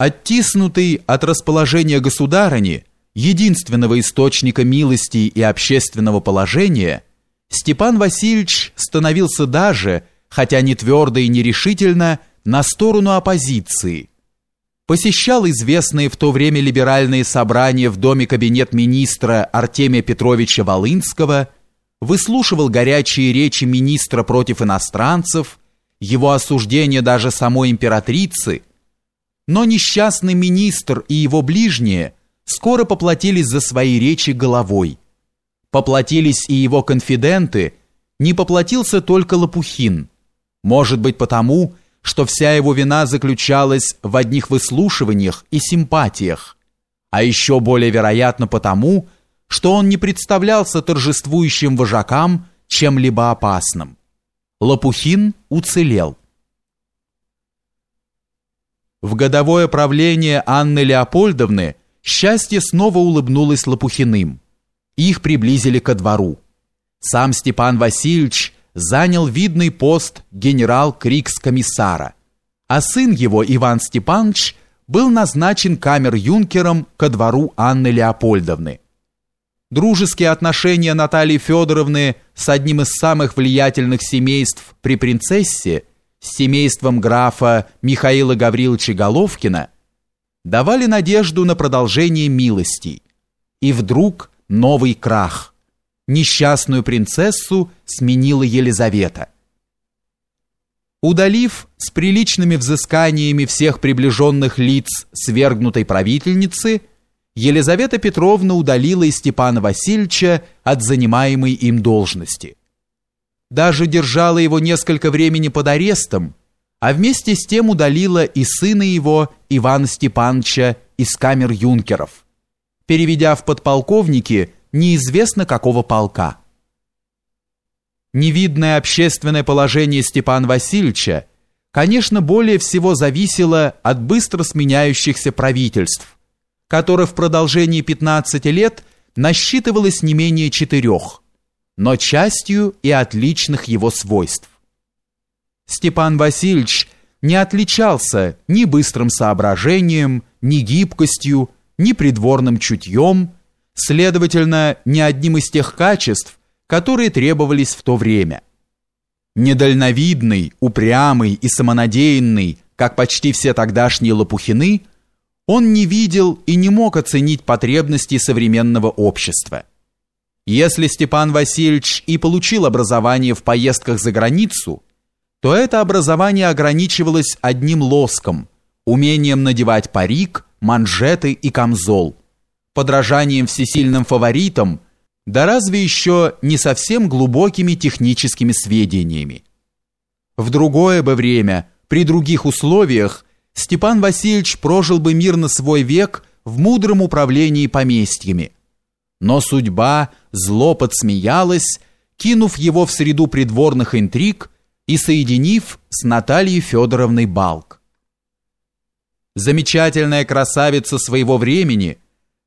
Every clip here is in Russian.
Оттиснутый от расположения государыни, единственного источника милости и общественного положения, Степан Васильевич становился даже, хотя не твердо и нерешительно, на сторону оппозиции. Посещал известные в то время либеральные собрания в доме кабинет министра Артемия Петровича Волынского, выслушивал горячие речи министра против иностранцев, его осуждение даже самой императрицы – но несчастный министр и его ближние скоро поплатились за свои речи головой. Поплатились и его конфиденты, не поплатился только Лопухин. Может быть потому, что вся его вина заключалась в одних выслушиваниях и симпатиях, а еще более вероятно потому, что он не представлялся торжествующим вожакам чем-либо опасным. Лопухин уцелел. В годовое правление Анны Леопольдовны счастье снова улыбнулось Лопухиным. Их приблизили ко двору. Сам Степан Васильевич занял видный пост генерал-крикс-комиссара, а сын его, Иван Степанович, был назначен камер-юнкером ко двору Анны Леопольдовны. Дружеские отношения Натальи Федоровны с одним из самых влиятельных семейств при принцессе – с семейством графа Михаила Гавриловича Головкина давали надежду на продолжение милостей. И вдруг новый крах. Несчастную принцессу сменила Елизавета. Удалив с приличными взысканиями всех приближенных лиц свергнутой правительницы, Елизавета Петровна удалила и Степана Васильевича от занимаемой им должности даже держала его несколько времени под арестом, а вместе с тем удалила и сына его, Ивана Степановича, из камер юнкеров, переведя в подполковники неизвестно какого полка. Невидное общественное положение Степана Васильевича, конечно, более всего зависело от быстро сменяющихся правительств, которых в продолжении 15 лет насчитывалось не менее четырех – но частью и отличных его свойств. Степан Васильевич не отличался ни быстрым соображением, ни гибкостью, ни придворным чутьем, следовательно, ни одним из тех качеств, которые требовались в то время. Недальновидный, упрямый и самонадеянный, как почти все тогдашние лопухины, он не видел и не мог оценить потребности современного общества. Если Степан Васильевич и получил образование в поездках за границу, то это образование ограничивалось одним лоском, умением надевать парик, манжеты и камзол, подражанием всесильным фаворитам, да разве еще не совсем глубокими техническими сведениями. В другое бы время, при других условиях, Степан Васильевич прожил бы мирно свой век в мудром управлении поместьями – но судьба зло подсмеялась, кинув его в среду придворных интриг и соединив с Натальей Федоровной Балк. Замечательная красавица своего времени,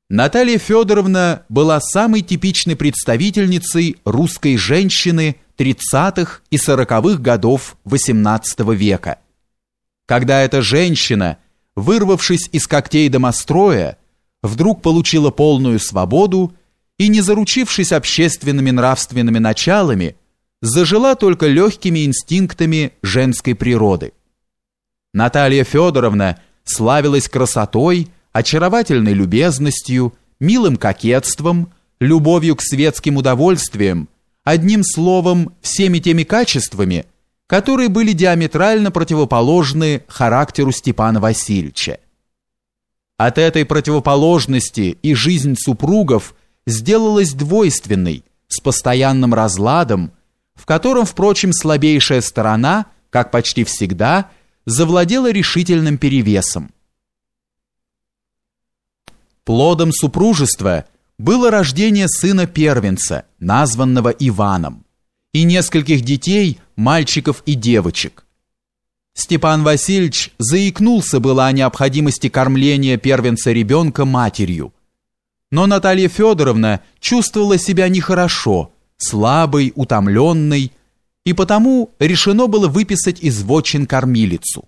Наталья Федоровна была самой типичной представительницей русской женщины 30-х и 40-х годов XVIII века. Когда эта женщина, вырвавшись из когтей домостроя, вдруг получила полную свободу и, не заручившись общественными нравственными началами, зажила только легкими инстинктами женской природы. Наталья Федоровна славилась красотой, очаровательной любезностью, милым кокетством, любовью к светским удовольствиям, одним словом, всеми теми качествами, которые были диаметрально противоположны характеру Степана Васильевича. От этой противоположности и жизнь супругов – сделалась двойственной, с постоянным разладом, в котором, впрочем, слабейшая сторона, как почти всегда, завладела решительным перевесом. Плодом супружества было рождение сына первенца, названного Иваном, и нескольких детей, мальчиков и девочек. Степан Васильевич заикнулся было о необходимости кормления первенца ребенка матерью, но Наталья Федоровна чувствовала себя нехорошо, слабой, утомленной, и потому решено было выписать из вотчин кормилицу.